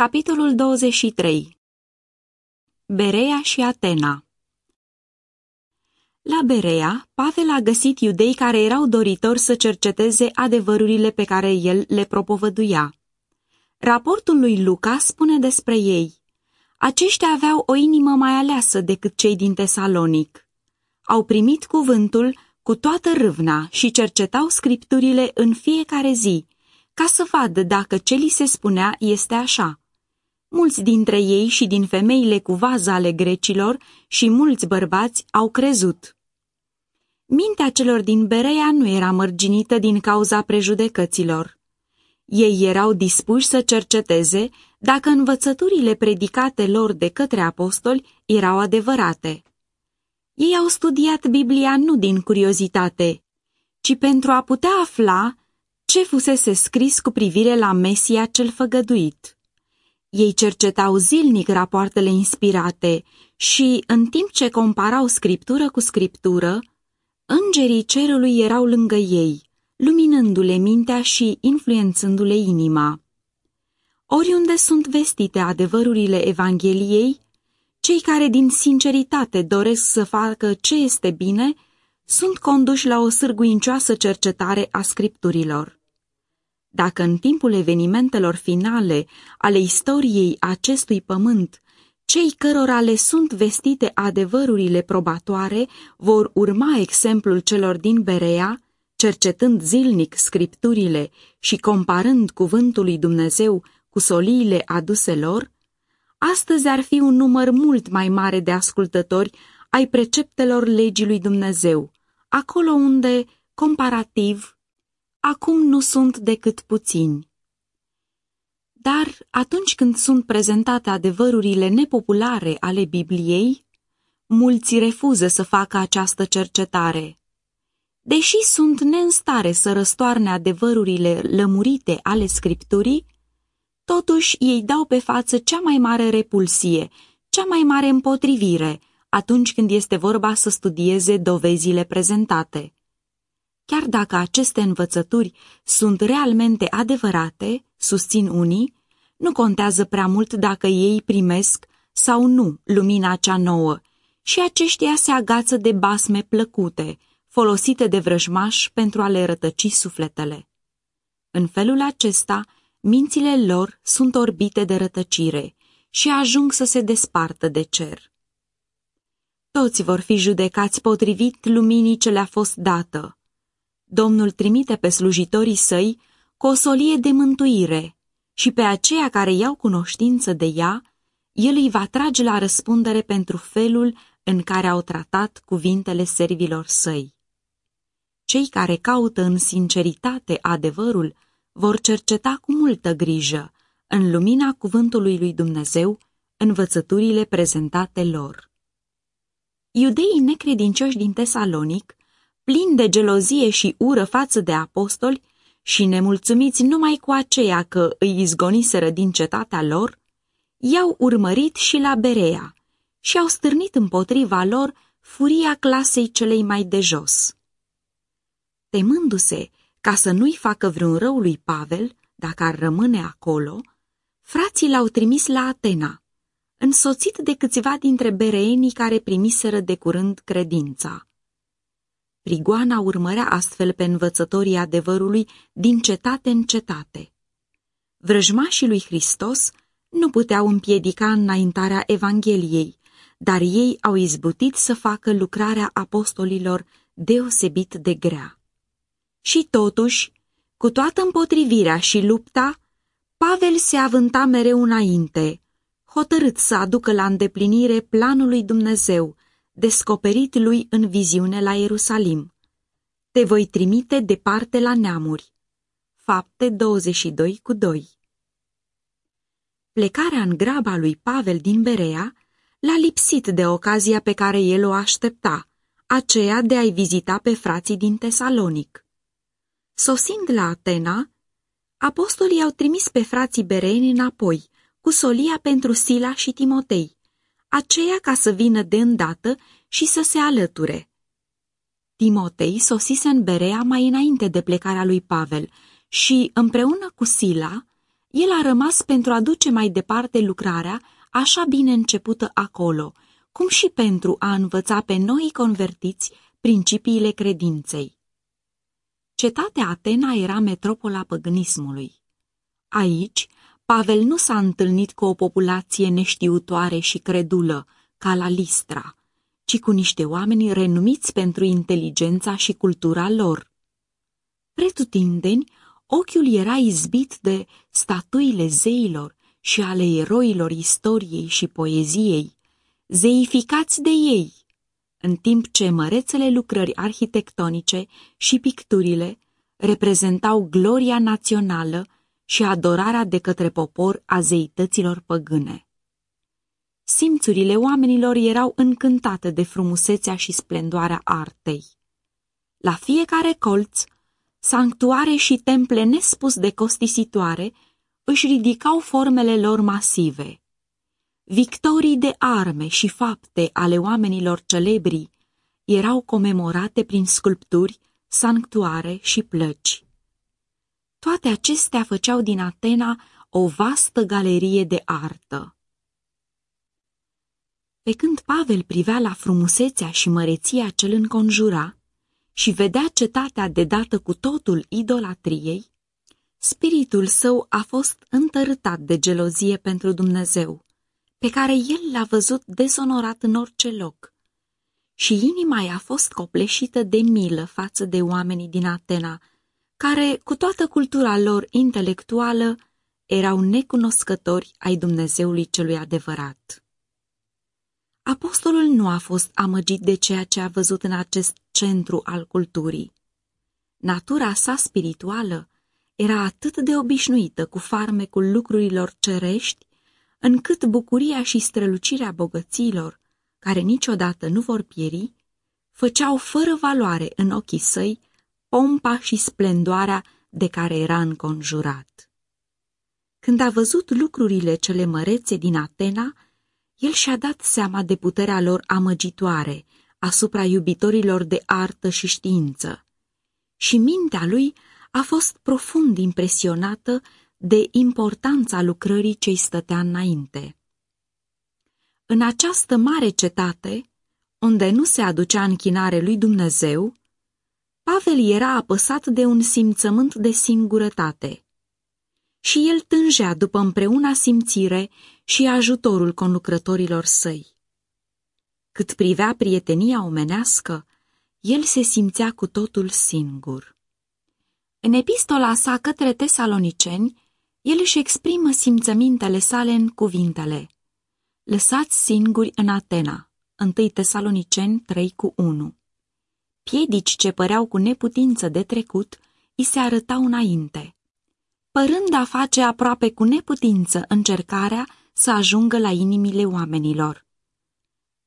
Capitolul 23 Berea și Atena La Berea, Pavel a găsit iudei care erau doritori să cerceteze adevărurile pe care el le propovăduia. Raportul lui Luca spune despre ei. Aceștia aveau o inimă mai aleasă decât cei din Tesalonic. Au primit cuvântul cu toată râvna și cercetau scripturile în fiecare zi, ca să vadă dacă ce li se spunea este așa. Mulți dintre ei și din femeile cu vază ale grecilor și mulți bărbați au crezut. Mintea celor din Berea nu era mărginită din cauza prejudecăților. Ei erau dispuși să cerceteze dacă învățăturile predicate lor de către apostoli erau adevărate. Ei au studiat Biblia nu din curiozitate, ci pentru a putea afla ce fusese scris cu privire la Mesia cel făgăduit. Ei cercetau zilnic rapoartele inspirate și, în timp ce comparau scriptură cu scriptură, îngerii cerului erau lângă ei, luminându-le mintea și influențându-le inima. Oriunde sunt vestite adevărurile Evangheliei, cei care din sinceritate doresc să facă ce este bine, sunt conduși la o sârguincioasă cercetare a scripturilor. Dacă în timpul evenimentelor finale ale istoriei acestui pământ, cei cărora le sunt vestite adevărurile probatoare vor urma exemplul celor din Berea, cercetând zilnic scripturile și comparând cuvântul lui Dumnezeu cu soliile aduse lor, astăzi ar fi un număr mult mai mare de ascultători ai preceptelor legii lui Dumnezeu, acolo unde, comparativ, acum nu sunt decât puțini. Dar atunci când sunt prezentate adevărurile nepopulare ale Bibliei, mulți refuză să facă această cercetare. Deși sunt neînstare să răstoarne adevărurile lămurite ale Scripturii, totuși ei dau pe față cea mai mare repulsie, cea mai mare împotrivire, atunci când este vorba să studieze dovezile prezentate. Chiar dacă aceste învățături sunt realmente adevărate, susțin unii, nu contează prea mult dacă ei primesc sau nu lumina cea nouă și aceștia se agață de basme plăcute, folosite de vrăjmași pentru a le rătăci sufletele. În felul acesta, mințile lor sunt orbite de rătăcire și ajung să se despartă de cer. Toți vor fi judecați potrivit luminii ce le-a fost dată, Domnul trimite pe slujitorii săi cu o solie de mântuire și pe aceia care iau cunoștință de ea, el îi va trage la răspundere pentru felul în care au tratat cuvintele servilor săi. Cei care caută în sinceritate adevărul vor cerceta cu multă grijă, în lumina cuvântului lui Dumnezeu, învățăturile prezentate lor. Iudeii necredincioși din Tesalonic plini de gelozie și ură față de apostoli și nemulțumiți numai cu aceea că îi izgoniseră din cetatea lor, i-au urmărit și la Berea și au stârnit împotriva lor furia clasei celei mai de jos. Temându-se ca să nu-i facă vreun rău lui Pavel, dacă ar rămâne acolo, frații l-au trimis la Atena, însoțit de câțiva dintre bereenii care primiseră de curând credința. Prigoana urmărea astfel pe învățătorii adevărului din cetate în cetate. Vrăjmașii lui Hristos nu puteau împiedica înaintarea Evangheliei, dar ei au izbutit să facă lucrarea apostolilor deosebit de grea. Și totuși, cu toată împotrivirea și lupta, Pavel se avânta mereu înainte, hotărât să aducă la îndeplinire planul lui Dumnezeu, descoperit lui în viziune la Ierusalim. Te voi trimite departe la neamuri. Fapte 22 cu 2 Plecarea în graba lui Pavel din Berea l-a lipsit de ocazia pe care el o aștepta, aceea de a-i vizita pe frații din Tesalonic. Sosind la Atena, apostolii au trimis pe frații bereni înapoi, cu solia pentru Sila și Timotei, aceea ca să vină de îndată și să se alăture. Timotei sosise în Berea mai înainte de plecarea lui Pavel și, împreună cu Sila, el a rămas pentru a duce mai departe lucrarea așa bine începută acolo, cum și pentru a învăța pe noi convertiți principiile credinței. Cetatea Atena era metropola păgânismului. Aici, Pavel nu s-a întâlnit cu o populație neștiutoare și credulă, ca la Listra, ci cu niște oameni renumiți pentru inteligența și cultura lor. Pretutindeni, ochiul era izbit de statuile zeilor și ale eroilor istoriei și poeziei, zeificați de ei, în timp ce mărețele lucrări arhitectonice și picturile reprezentau gloria națională și adorarea de către popor a zeităților păgâne. Simțurile oamenilor erau încântate de frumusețea și splendoarea artei. La fiecare colț, sanctuare și temple nespus de costisitoare își ridicau formele lor masive. Victorii de arme și fapte ale oamenilor celebri erau comemorate prin sculpturi, sanctuare și plăci. Toate acestea făceau din Atena o vastă galerie de artă. Pe când Pavel privea la frumusețea și măreția ce îl înconjura și vedea cetatea de dată cu totul idolatriei, spiritul său a fost întărâtat de gelozie pentru Dumnezeu, pe care el l-a văzut dezonorat în orice loc. Și inima i-a fost copleșită de milă față de oamenii din Atena, care, cu toată cultura lor intelectuală, erau necunoscători ai Dumnezeului celui adevărat. Apostolul nu a fost amăgit de ceea ce a văzut în acest centru al culturii. Natura sa spirituală era atât de obișnuită cu farmecul lucrurilor cerești, încât bucuria și strălucirea bogăților, care niciodată nu vor pieri, făceau fără valoare în ochii săi pompa și splendoarea de care era înconjurat. Când a văzut lucrurile cele mărețe din Atena, el și-a dat seama de puterea lor amăgitoare asupra iubitorilor de artă și știință. Și mintea lui a fost profund impresionată de importanța lucrării ce-i stătea înainte. În această mare cetate, unde nu se aducea închinare lui Dumnezeu, Pavel era apăsat de un simțământ de singurătate. Și el tângea după împreuna simțire și ajutorul conlucrătorilor săi. Cât privea prietenia omenească, el se simțea cu totul singur. În epistola sa către tesaloniceni, el își exprimă simțămintele sale în cuvintele Lăsați singuri în Atena, 1 Tesaloniceni 3 cu 1 piedici ce păreau cu neputință de trecut, îi se arătau înainte. Părând a face aproape cu neputință încercarea să ajungă la inimile oamenilor.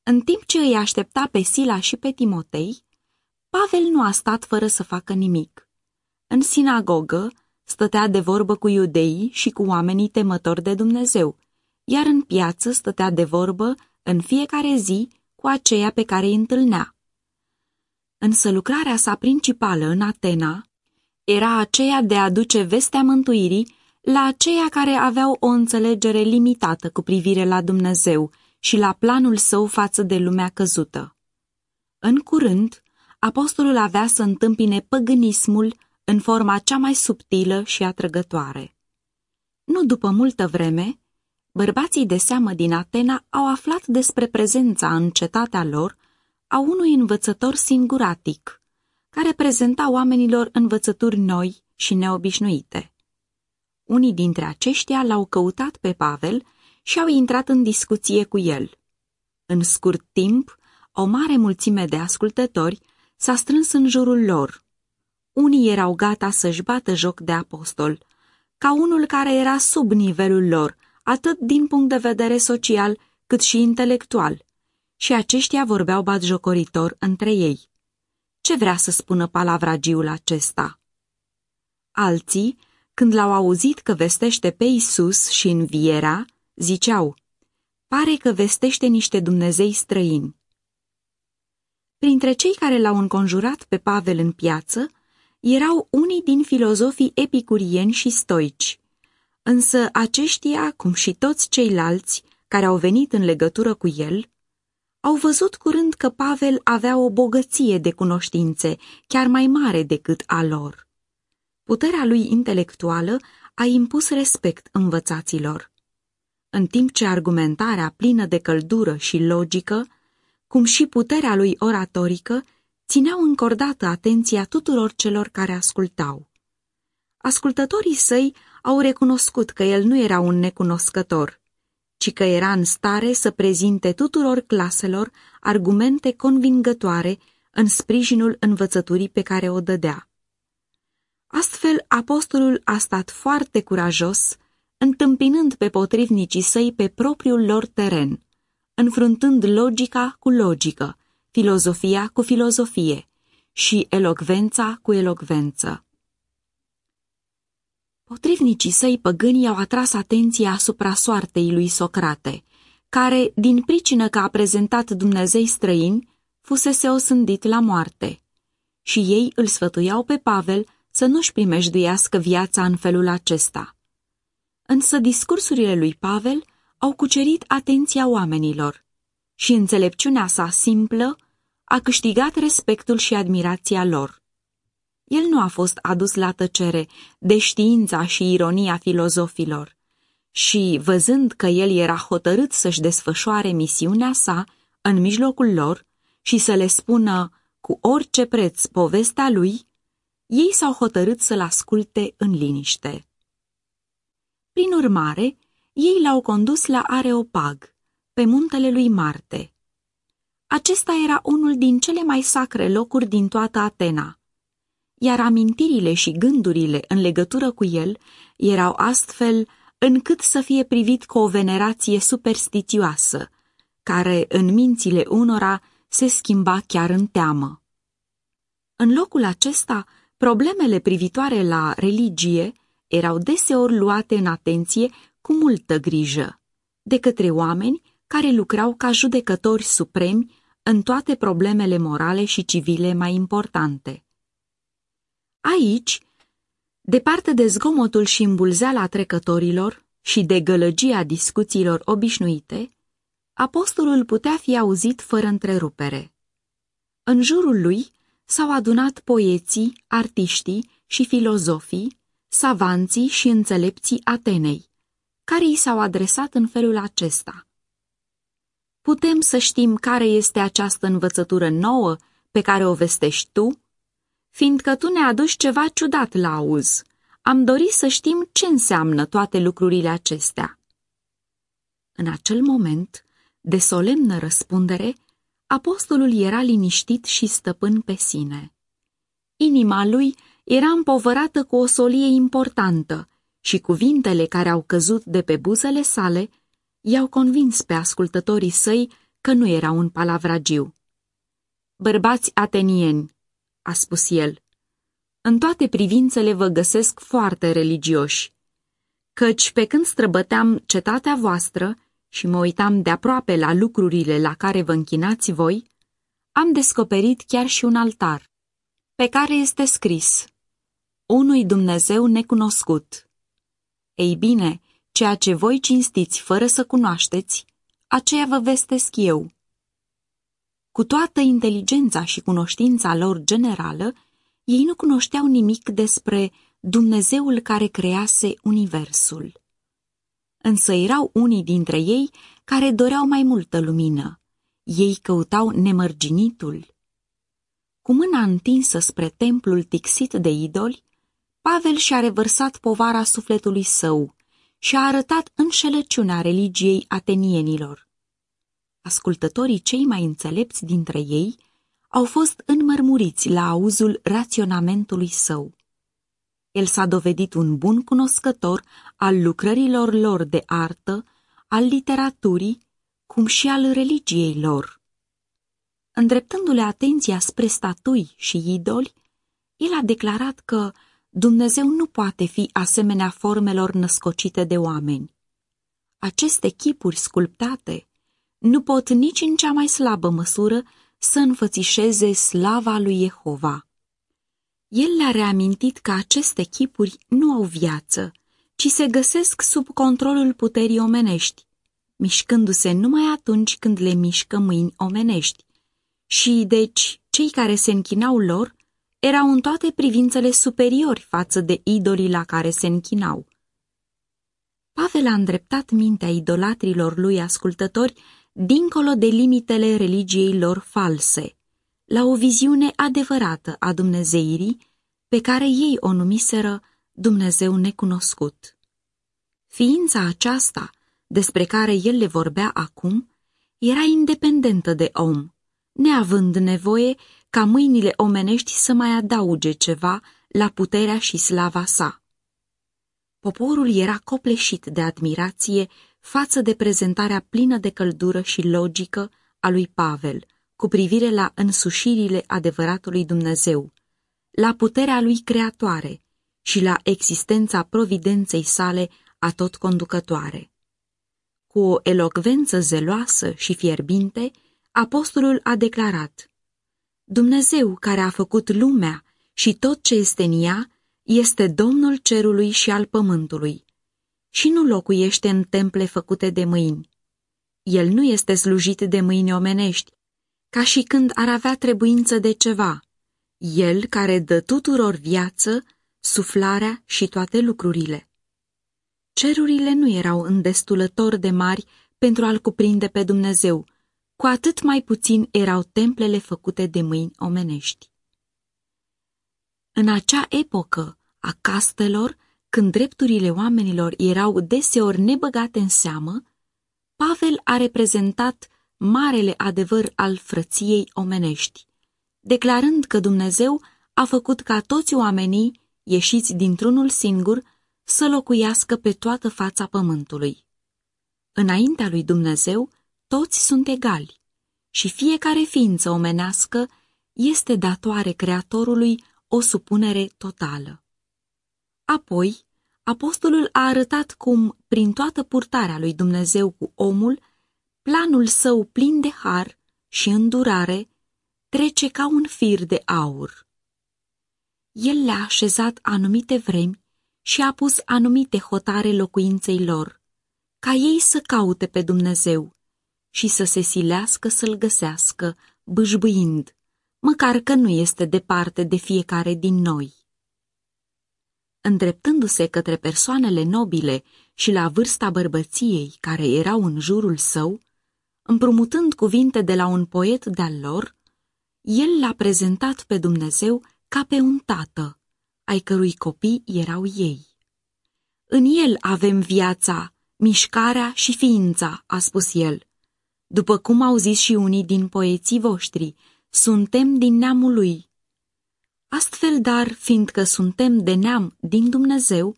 În timp ce îi aștepta pe Sila și pe Timotei, Pavel nu a stat fără să facă nimic. În sinagogă stătea de vorbă cu iudeii și cu oamenii temători de Dumnezeu, iar în piață stătea de vorbă în fiecare zi cu aceia pe care îi întâlnea însă lucrarea sa principală în Atena era aceea de a duce vestea mântuirii la aceia care aveau o înțelegere limitată cu privire la Dumnezeu și la planul său față de lumea căzută. În curând, apostolul avea să întâmpine păgânismul în forma cea mai subtilă și atrăgătoare. Nu după multă vreme, bărbații de seamă din Atena au aflat despre prezența în cetatea lor a unui învățător singuratic, care prezenta oamenilor învățături noi și neobișnuite. Unii dintre aceștia l-au căutat pe Pavel și au intrat în discuție cu el. În scurt timp, o mare mulțime de ascultători s-a strâns în jurul lor. Unii erau gata să-și bată joc de apostol, ca unul care era sub nivelul lor, atât din punct de vedere social cât și intelectual, și aceștia vorbeau batjocoritor între ei. Ce vrea să spună palavragiul acesta? Alții, când l-au auzit că vestește pe Isus și învierea, ziceau, pare că vestește niște Dumnezei străini. Printre cei care l-au înconjurat pe Pavel în piață, erau unii din filozofii epicurieni și stoici. Însă aceștia, cum și toți ceilalți care au venit în legătură cu el, au văzut curând că Pavel avea o bogăție de cunoștințe chiar mai mare decât a lor. Puterea lui intelectuală a impus respect învățaților, în timp ce argumentarea plină de căldură și logică, cum și puterea lui oratorică, țineau încordată atenția tuturor celor care ascultau. Ascultătorii săi au recunoscut că el nu era un necunoscător, ci că era în stare să prezinte tuturor claselor argumente convingătoare în sprijinul învățăturii pe care o dădea. Astfel, apostolul a stat foarte curajos, întâmpinând pe potrivnicii săi pe propriul lor teren, înfruntând logica cu logică, filozofia cu filozofie și elocvența cu elocvență. Potrivnicii săi păgânii au atras atenția asupra soartei lui Socrate, care, din pricină că a prezentat Dumnezei străini, fusese osândit la moarte. Și ei îl sfătuiau pe Pavel să nu-și primejduiască viața în felul acesta. Însă discursurile lui Pavel au cucerit atenția oamenilor și înțelepciunea sa simplă a câștigat respectul și admirația lor. El nu a fost adus la tăcere de știința și ironia filozofilor și, văzând că el era hotărât să-și desfășoare misiunea sa în mijlocul lor și să le spună cu orice preț povestea lui, ei s-au hotărât să-l asculte în liniște. Prin urmare, ei l-au condus la Areopag, pe muntele lui Marte. Acesta era unul din cele mai sacre locuri din toată Atena, iar amintirile și gândurile în legătură cu el erau astfel încât să fie privit cu o venerație superstițioasă, care în mințile unora se schimba chiar în teamă. În locul acesta, problemele privitoare la religie erau deseori luate în atenție cu multă grijă, de către oameni care lucrau ca judecători supremi în toate problemele morale și civile mai importante. Aici, departe de zgomotul și îmbulzeala trecătorilor și de gălăgia discuțiilor obișnuite, apostolul putea fi auzit fără întrerupere. În jurul lui s-au adunat poeții, artiștii și filozofii, savanții și înțelepții Atenei, care i s-au adresat în felul acesta. Putem să știm care este această învățătură nouă pe care o vestești tu? Fiindcă tu ne aduci ceva ciudat la auz, am dorit să știm ce înseamnă toate lucrurile acestea. În acel moment, de solemnă răspundere, apostolul era liniștit și stăpân pe sine. Inima lui era împovărată cu o solie importantă și cuvintele care au căzut de pe buzele sale i-au convins pe ascultătorii săi că nu era un palavragiu. Bărbați atenieni, a spus el, în toate privințele vă găsesc foarte religioși, căci pe când străbăteam cetatea voastră și mă uitam de aproape la lucrurile la care vă închinați voi, am descoperit chiar și un altar, pe care este scris, unui Dumnezeu necunoscut. Ei bine, ceea ce voi cinstiți fără să cunoașteți, aceea vă vestesc eu. Cu toată inteligența și cunoștința lor generală, ei nu cunoșteau nimic despre Dumnezeul care crease Universul. Însă erau unii dintre ei care doreau mai multă lumină. Ei căutau nemărginitul. Cu mâna întinsă spre templul tixit de idoli, Pavel și-a revărsat povara sufletului său și a arătat înșelăciunea religiei atenienilor. Ascultătorii cei mai înțelepți dintre ei au fost înmărmuriți la auzul raționamentului său. El s-a dovedit un bun cunoscător al lucrărilor lor de artă, al literaturii, cum și al religiei lor. Îndreptându-le atenția spre statui și idoli, el a declarat că Dumnezeu nu poate fi asemenea formelor născocite de oameni. Aceste chipuri sculptate nu pot nici în cea mai slabă măsură să înfățișeze slava lui Jehova. El le-a reamintit că aceste chipuri nu au viață, ci se găsesc sub controlul puterii omenești, mișcându-se numai atunci când le mișcă mâini omenești. Și, deci, cei care se închinau lor erau în toate privințele superiori față de idolii la care se închinau. Pavel a îndreptat mintea idolatrilor lui ascultători dincolo de limitele religiei lor false, la o viziune adevărată a Dumnezeirii pe care ei o numiseră Dumnezeu necunoscut. Ființa aceasta, despre care el le vorbea acum, era independentă de om, neavând nevoie ca mâinile omenești să mai adauge ceva la puterea și slava sa. Poporul era copleșit de admirație față de prezentarea plină de căldură și logică a lui Pavel cu privire la însușirile adevăratului Dumnezeu, la puterea lui creatoare și la existența providenței sale atot conducătoare. Cu o elocvență zeloasă și fierbinte, apostolul a declarat Dumnezeu care a făcut lumea și tot ce este în ea este Domnul cerului și al pământului și nu locuiește în temple făcute de mâini. El nu este slujit de mâini omenești, ca și când ar avea trebuință de ceva. El care dă tuturor viață, suflarea și toate lucrurile. Cerurile nu erau îndestulător de mari pentru a-L cuprinde pe Dumnezeu, cu atât mai puțin erau templele făcute de mâini omenești. În acea epocă a castelor, când drepturile oamenilor erau deseori nebăgate în seamă, Pavel a reprezentat marele adevăr al frăției omenești, declarând că Dumnezeu a făcut ca toți oamenii, ieșiți dintr-unul singur, să locuiască pe toată fața pământului. Înaintea lui Dumnezeu, toți sunt egali și fiecare ființă omenească este datoare Creatorului o supunere totală. Apoi, apostolul a arătat cum, prin toată purtarea lui Dumnezeu cu omul, planul său plin de har și îndurare trece ca un fir de aur. El le-a așezat anumite vremi și a pus anumite hotare locuinței lor, ca ei să caute pe Dumnezeu și să se silească să-L găsească, bâșbâind, măcar că nu este departe de fiecare din noi. Îndreptându-se către persoanele nobile și la vârsta bărbăției care erau în jurul său, împrumutând cuvinte de la un poet de-al lor, el l-a prezentat pe Dumnezeu ca pe un tată, ai cărui copii erau ei. În el avem viața, mișcarea și ființa, a spus el. După cum au zis și unii din poeții voștri, suntem din neamul lui. Astfel, dar, fiindcă suntem de neam din Dumnezeu,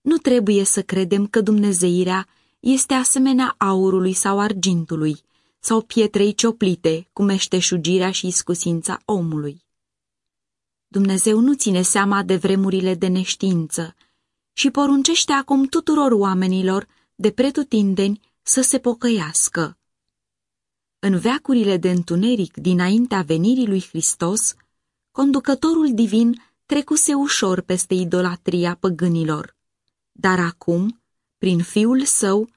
nu trebuie să credem că dumnezeirea este asemenea aurului sau argintului, sau pietrei cioplite, cu meșteșugirea și iscusința omului. Dumnezeu nu ține seama de vremurile de neștiință și poruncește acum tuturor oamenilor de pretutindeni să se pocăiască. În veacurile de întuneric dinaintea venirii lui Hristos, conducătorul divin trecuse ușor peste idolatria păgânilor. Dar acum, prin fiul său,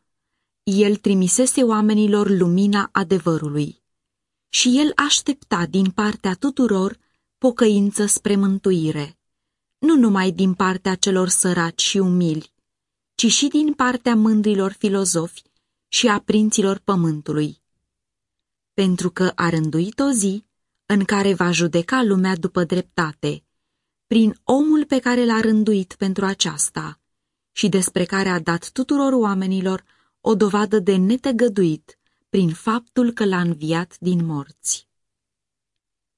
el trimisese oamenilor lumina adevărului. Și el aștepta din partea tuturor pocăință spre mântuire, nu numai din partea celor săraci și umili, ci și din partea mândrilor filozofi și a prinților pământului. Pentru că a rânduit o zi în care va judeca lumea după dreptate, prin omul pe care l-a rânduit pentru aceasta și despre care a dat tuturor oamenilor o dovadă de netăgăduit prin faptul că l-a înviat din morți.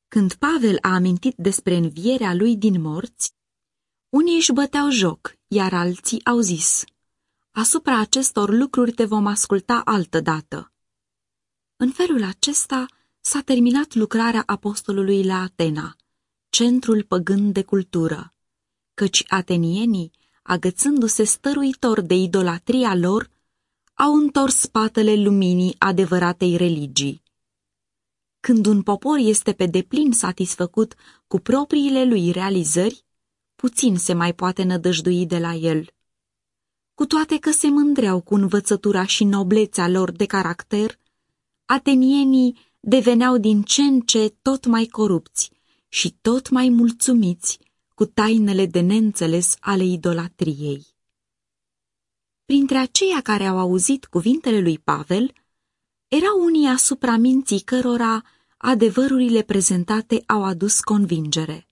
Când Pavel a amintit despre învierea lui din morți, unii își băteau joc, iar alții au zis, Asupra acestor lucruri te vom asculta altă dată. În felul acesta s-a terminat lucrarea apostolului la Atena, centrul păgân de cultură, căci atenienii, agățându-se stăruitor de idolatria lor, au întors spatele luminii adevăratei religii. Când un popor este pe deplin satisfăcut cu propriile lui realizări, puțin se mai poate nădăjdui de la el. cu toate că se mândreau cu învățătura și noblețea lor de caracter, atenienii deveneau din ce în ce tot mai corupți și tot mai mulțumiți cu tainele de neînțeles ale idolatriei. Printre aceia care au auzit cuvintele lui Pavel, erau unii asupra minții cărora adevărurile prezentate au adus convingere.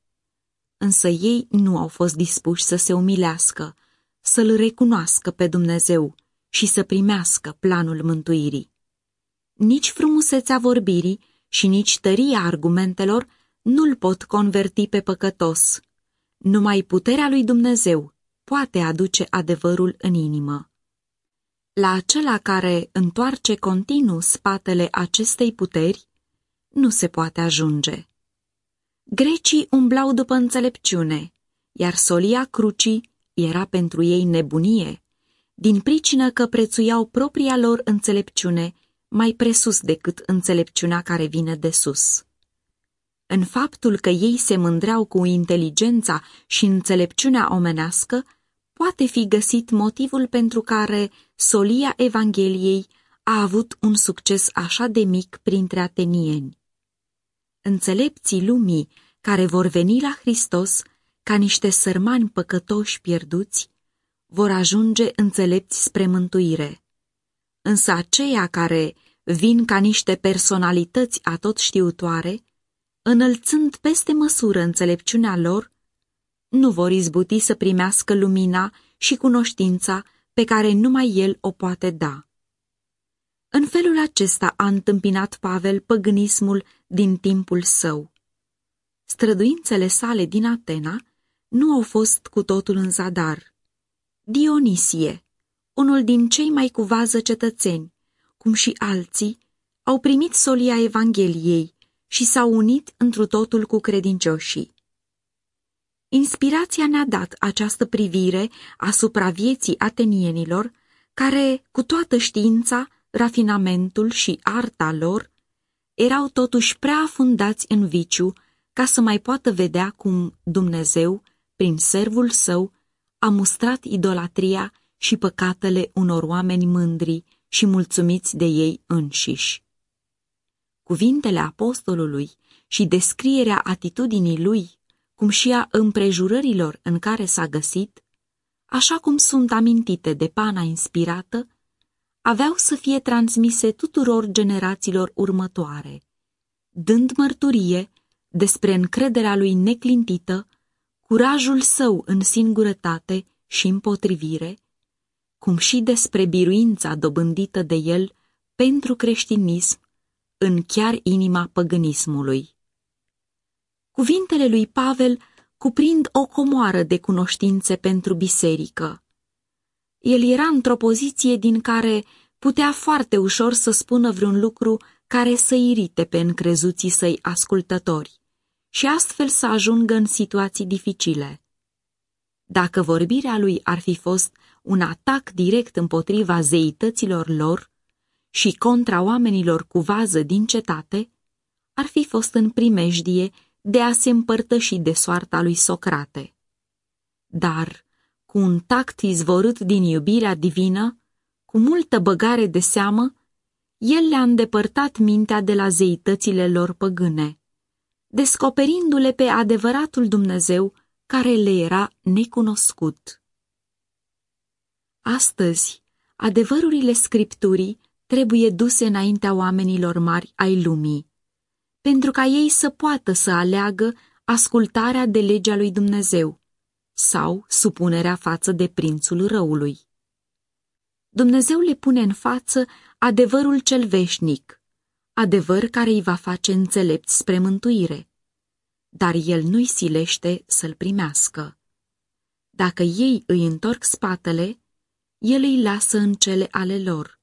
Însă ei nu au fost dispuși să se umilească, să-L recunoască pe Dumnezeu și să primească planul mântuirii. Nici frumusețea vorbirii și nici tăria argumentelor nu-l pot converti pe păcătos. Numai puterea lui Dumnezeu poate aduce adevărul în inimă. La acela care întoarce continuu spatele acestei puteri, nu se poate ajunge. Grecii umblau după înțelepciune, iar solia crucii era pentru ei nebunie, din pricină că prețuiau propria lor înțelepciune mai presus decât înțelepciunea care vine de sus. În faptul că ei se mândreau cu inteligența și înțelepciunea omenească, poate fi găsit motivul pentru care solia Evangheliei a avut un succes așa de mic printre atenieni. Înțelepții lumii care vor veni la Hristos ca niște sărmani păcătoși pierduți, vor ajunge înțelepți spre mântuire. Însă aceia care vin ca niște personalități atot știutoare, înălțând peste măsură înțelepciunea lor, nu vor izbuti să primească lumina și cunoștința pe care numai el o poate da. În felul acesta a întâmpinat Pavel păgânismul din timpul său. Străduințele sale din Atena nu au fost cu totul în zadar. Dionisie, unul din cei mai cu vază cetățeni, cum și alții, au primit solia Evangheliei și s-au unit întru totul cu credincioșii. Inspirația ne-a dat această privire asupra vieții atenienilor, care, cu toată știința, rafinamentul și arta lor, erau totuși prea afundați în viciu ca să mai poată vedea cum Dumnezeu, prin servul său, a mustrat idolatria și păcatele unor oameni mândri și mulțumiți de ei înșiși. Cuvintele apostolului și descrierea atitudinii lui, cum și a împrejurărilor în care s-a găsit, așa cum sunt amintite de pana inspirată, aveau să fie transmise tuturor generațiilor următoare, dând mărturie despre încrederea lui neclintită, curajul său în singurătate și împotrivire, cum și despre biruința dobândită de el pentru creștinism în chiar inima păgânismului. Cuvintele lui Pavel cuprind o comoară de cunoștințe pentru biserică. El era într-o poziție din care putea foarte ușor să spună vreun lucru care să irite pe încrezuții săi ascultători și astfel să ajungă în situații dificile. Dacă vorbirea lui ar fi fost un atac direct împotriva zeităților lor și contra oamenilor cu vază din cetate, ar fi fost în primejdie de a se împărtăși de soarta lui Socrate. Dar, cu un tact izvorât din iubirea divină, cu multă băgare de seamă, el le-a îndepărtat mintea de la zeitățile lor păgâne, descoperindu-le pe adevăratul Dumnezeu care le era necunoscut. Astăzi, adevărurile Scripturii trebuie duse înaintea oamenilor mari ai lumii, pentru ca ei să poată să aleagă ascultarea de legea lui Dumnezeu sau supunerea față de prințul răului. Dumnezeu le pune în față adevărul cel veșnic, adevăr care îi va face înțelepți spre mântuire, dar el nu-i silește să-l primească. Dacă ei îi întorc spatele, el îi lasă în cele ale lor,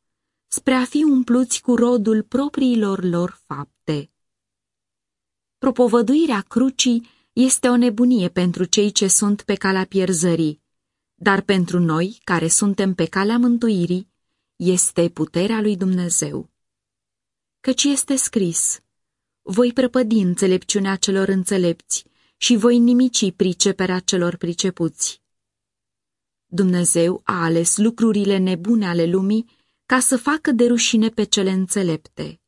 spre a fi umpluți cu rodul propriilor lor fapte. Propovăduirea crucii este o nebunie pentru cei ce sunt pe calea pierzării, dar pentru noi, care suntem pe calea mântuirii, este puterea lui Dumnezeu. Căci este scris, voi prăpădi înțelepciunea celor înțelepți și voi nimici priceperea celor pricepuți. Dumnezeu a ales lucrurile nebune ale lumii ca să facă de rușine pe cele înțelepte.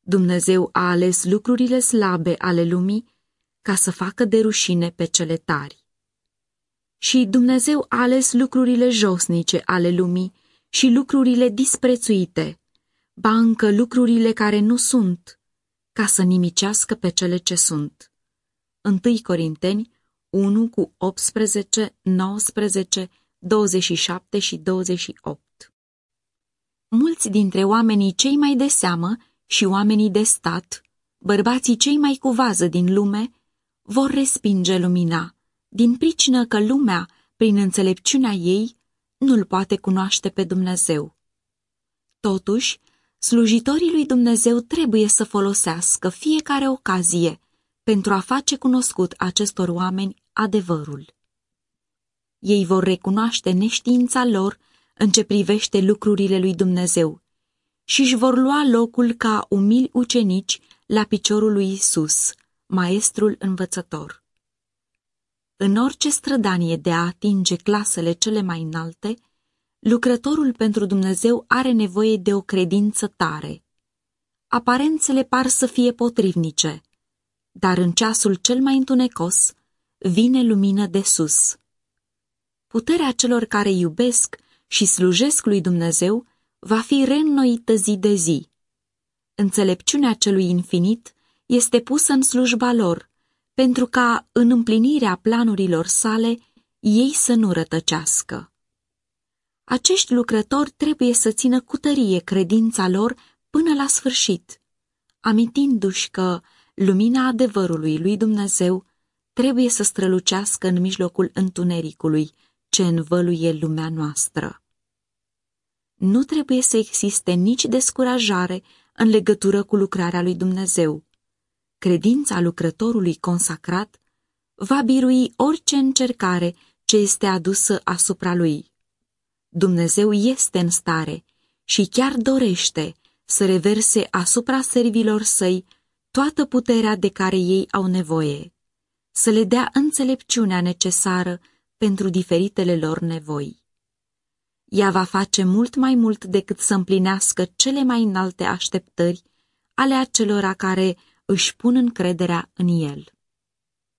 Dumnezeu a ales lucrurile slabe ale lumii ca să facă de rușine pe cele tari. Și Dumnezeu a ales lucrurile josnice ale lumii și lucrurile disprețuite, ba încă lucrurile care nu sunt, ca să nimicească pe cele ce sunt. 1 Corinteni 1 cu 18, 19, 27 și 28 Mulți dintre oamenii cei mai de seamă și oamenii de stat, bărbații cei mai cu vază din lume, vor respinge lumina, din pricină că lumea, prin înțelepciunea ei, nu-L poate cunoaște pe Dumnezeu. Totuși, slujitorii lui Dumnezeu trebuie să folosească fiecare ocazie pentru a face cunoscut acestor oameni adevărul. Ei vor recunoaște neștiința lor în ce privește lucrurile lui Dumnezeu și își vor lua locul ca umili ucenici la piciorul lui Isus, maestrul învățător. În orice strădanie de a atinge clasele cele mai înalte, lucrătorul pentru Dumnezeu are nevoie de o credință tare. Aparențele par să fie potrivnice, dar în ceasul cel mai întunecos vine lumină de sus. Puterea celor care iubesc și slujesc lui Dumnezeu va fi reînnoită zi de zi. Înțelepciunea celui infinit este pusă în slujba lor, pentru ca, în împlinirea planurilor sale, ei să nu rătăcească. Acești lucrători trebuie să țină cu tărie credința lor până la sfârșit, amintindu-și că lumina adevărului lui Dumnezeu trebuie să strălucească în mijlocul întunericului ce învăluie lumea noastră. Nu trebuie să existe nici descurajare în legătură cu lucrarea lui Dumnezeu. Credința lucrătorului consacrat va birui orice încercare ce este adusă asupra lui. Dumnezeu este în stare și chiar dorește să reverse asupra servilor săi toată puterea de care ei au nevoie, să le dea înțelepciunea necesară pentru diferitele lor nevoi. Ea va face mult mai mult decât să împlinească cele mai înalte așteptări ale acelora care își pun încrederea în el.